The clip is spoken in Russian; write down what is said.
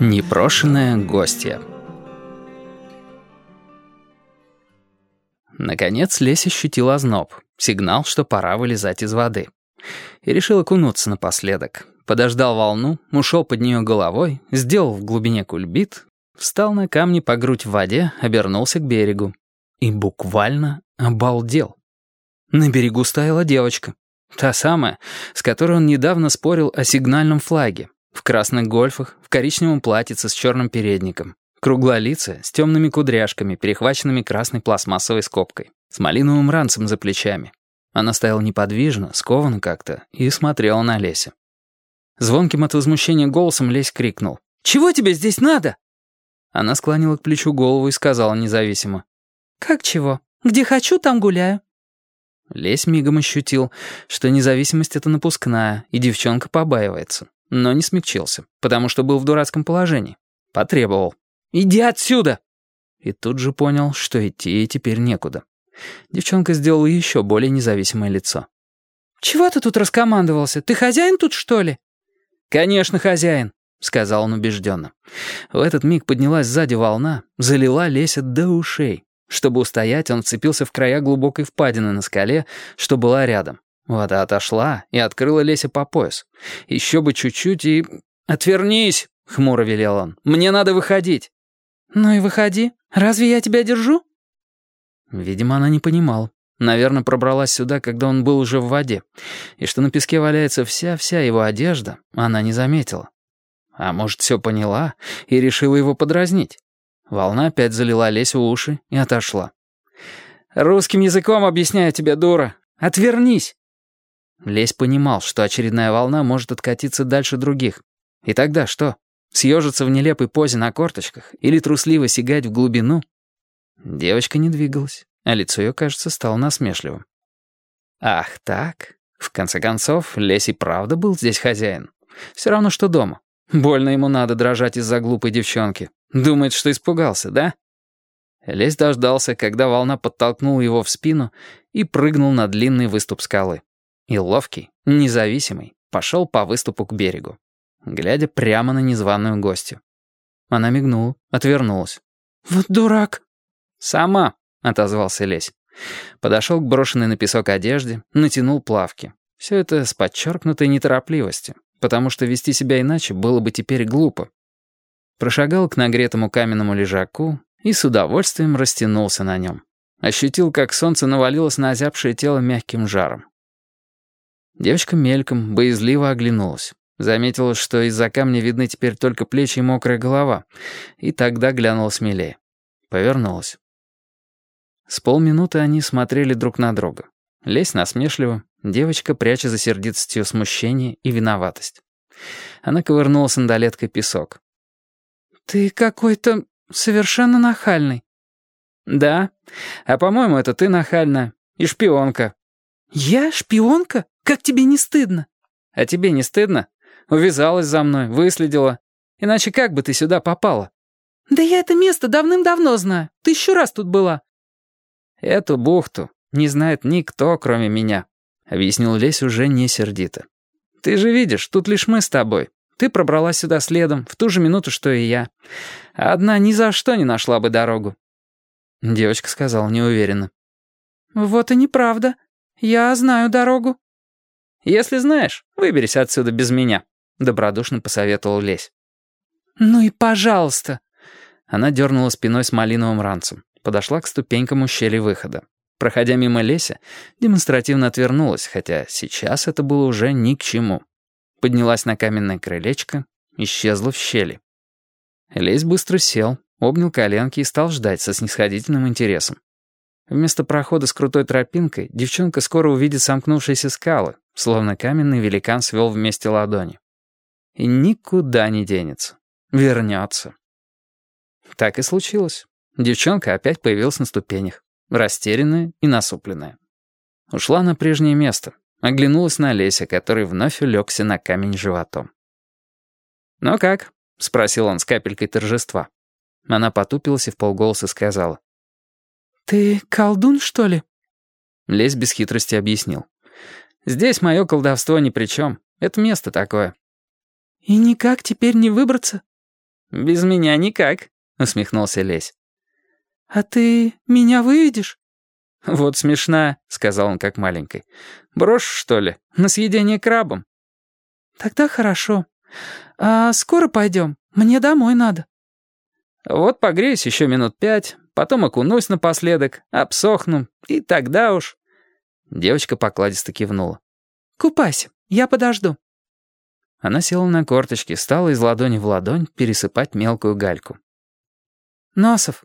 Брошенная гостья Наконец Лесь ощутил озноб, сигнал, что пора вылезать из воды. И решил окунуться напоследок. Подождал волну, ушел под нее головой, сделал в глубине кульбит, встал на камни по грудь в воде, обернулся к берегу. И буквально обалдел. На берегу стояла девочка. Та самая, с которой он недавно спорил о сигнальном флаге. В красных гольфах, в коричневом платьице с черным передником. Круглолицая, с темными кудряшками, перехваченными красной пластмассовой скобкой. С малиновым ранцем за плечами. Она стояла неподвижно, скованно как-то, и смотрела на Леся. Звонким от возмущения голосом Лесь крикнул. «Чего тебе здесь надо?» Она склонила к плечу голову и сказала независимо. «Как чего? Где хочу, там гуляю». Лесь мигом ощутил, что независимость — это напускная, и девчонка побаивается. Но не смягчился, потому что был в дурацком положении. Потребовал. «Иди отсюда!» И тут же понял, что идти ей теперь некуда. Девчонка сделала еще более независимое лицо. «Чего ты тут раскомандовался? Ты хозяин тут, что ли?» «Конечно, хозяин», — сказал он убежденно. В этот миг поднялась сзади волна, залила Леся до ушей. Чтобы устоять, он вцепился в края глубокой впадины на скале, что была рядом. Вода отошла и открыла Леся по пояс. Еще бы чуть-чуть и... «Отвернись!» — хмуро велел он. «Мне надо выходить!» «Ну и выходи. Разве я тебя держу?» Видимо, она не понимала. Наверное, пробралась сюда, когда он был уже в воде. И что на песке валяется вся-вся его одежда, она не заметила. А может, все поняла и решила его подразнить. Волна опять залила Лесю уши и отошла. «Русским языком объясняю тебе, дура. Отвернись!» Лесь понимал, что очередная волна может откатиться дальше других. И тогда что? Съежиться в нелепой позе на корточках или трусливо сигать в глубину? Девочка не двигалась, а лицо ее, кажется, стало насмешливым. Ах так? В конце концов, Лесь и правда был здесь хозяин. Все равно, что дома. Больно ему надо дрожать из-за глупой девчонки. Думает, что испугался, да? Лесь дождался, когда волна подтолкнула его в спину и прыгнул на длинный выступ скалы. И ловкий, независимый, пошел по выступу к берегу, глядя прямо на незваную гостью. Она мигнула, отвернулась. «Вот дурак!» «Сама!» — отозвался Лесь. Подошел к брошенной на песок одежде, натянул плавки. Все это с подчеркнутой неторопливостью, потому что вести себя иначе было бы теперь глупо. Прошагал к нагретому каменному лежаку и с удовольствием растянулся на нем. Ощутил, как солнце навалилось на озябшее тело мягким жаром. Девочка мельком, боязливо оглянулась. Заметила, что из-за камня видны теперь только плечи и мокрая голова, и тогда глянула смелее. Повернулась. С полминуты они смотрели друг на друга. Лезь насмешливо, девочка пряча за сердитостью смущение и виноватость. Она ковырнула сандалеткой песок. «Ты какой-то совершенно нахальный». «Да. А по-моему, это ты нахальная. И шпионка». «Я шпионка? Как тебе не стыдно?» «А тебе не стыдно? Увязалась за мной, выследила. Иначе как бы ты сюда попала?» «Да я это место давным-давно знаю. Тысячу раз тут была». «Эту бухту не знает никто, кроме меня», — объяснил Лесь уже не сердито. «Ты же видишь, тут лишь мы с тобой. Ты пробралась сюда следом, в ту же минуту, что и я. А одна ни за что не нашла бы дорогу». Девочка сказала неуверенно. «Вот и неправда. Я знаю дорогу». «Если знаешь, выберись отсюда без меня», — добродушно посоветовал Лесь. «Ну и пожалуйста». Она дернула спиной с малиновым ранцем, подошла к ступенькам ущелья выхода. Проходя мимо Леся, демонстративно отвернулась, хотя сейчас это было уже ни к чему поднялась на каменное крылечко, исчезла в щели. Лесь быстро сел, обнял коленки и стал ждать со снисходительным интересом. Вместо прохода с крутой тропинкой девчонка скоро увидит сомкнувшиеся скалы, словно каменный великан свел вместе ладони. И никуда не денется. Вернется. Так и случилось. Девчонка опять появилась на ступенях, растерянная и насупленная. Ушла на прежнее место, Оглянулась на Леся, который вновь улегся на камень животом. «Ну как?» — спросил он с капелькой торжества. Она потупилась и вполголоса сказала. «Ты колдун, что ли?» Лесь без хитрости объяснил. «Здесь мое колдовство ни при чем. Это место такое». «И никак теперь не выбраться?» «Без меня никак», — усмехнулся Лесь. «А ты меня выведешь?» «Вот смешно», — сказал он как маленькой. «Брошь, что ли? На съедение крабом?» «Тогда хорошо. А скоро пойдем? Мне домой надо». «Вот погреюсь еще минут пять, потом окунусь напоследок, обсохну, и тогда уж...» Девочка покладисто кивнула. «Купайся, я подожду». Она села на корточки, стала из ладони в ладонь пересыпать мелкую гальку. «Носов,